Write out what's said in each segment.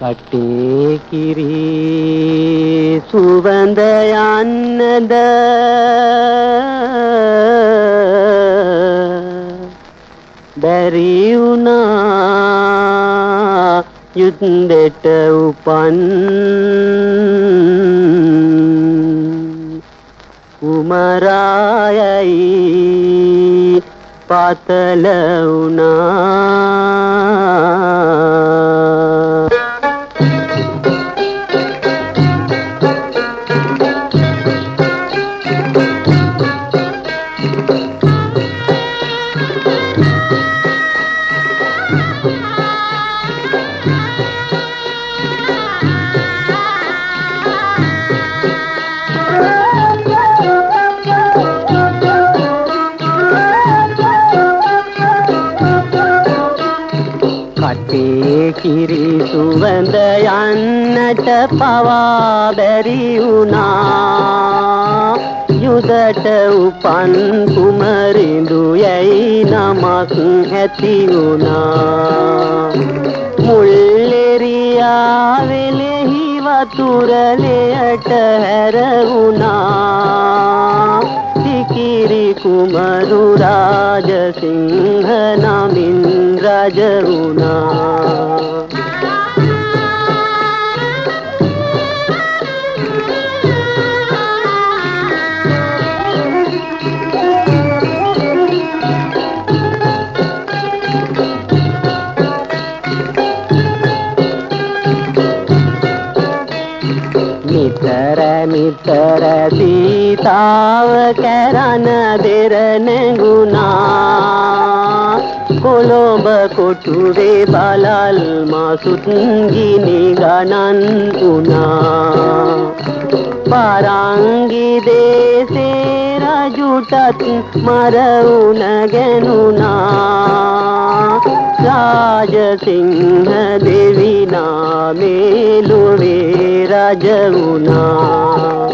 කටේ කිරි සුවඳ යන්නද? බැරි වුණා යුද්ධෙට උපන්. කුමරායයි පතල වුණා? කටේ කිරි සුවඳ යන්නට පවා බැරි වුණා. යුදට උපන් කුමරිඳු යැයි නමක් ඇති වුණා. මුල්ලෙරියා වෙලෙහි වතුරලයට හැරවුණා සිකිරි කුමරු රාජසිංහ නමින් රජ වුණා නිතර නිතර සීතාව කැරන දෙර නැගුණා කොළඹ කොටුවේ බලල් මාසුත් ගිනි ගණන් වුණා පරංගි දේසේ රජුටත් මරවුන ගැනුණා. රාජසිංහ දෙවි නාමේ ලොවේ රජ වුණා.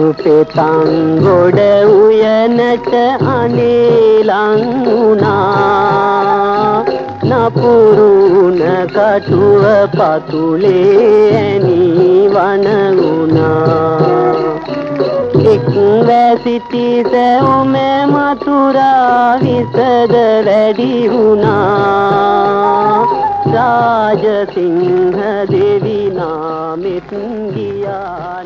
දුසිරු පෙතන් ගොඩ උයනට අනේලං වුණා නපුරුණ කටුව පතුලේ ඇනි වන වුණා එක් වැසිටි සැවුම මතුරා විසද වැඩි වුණා. රාජසිංහ දෙවි නාමෙත් ගියා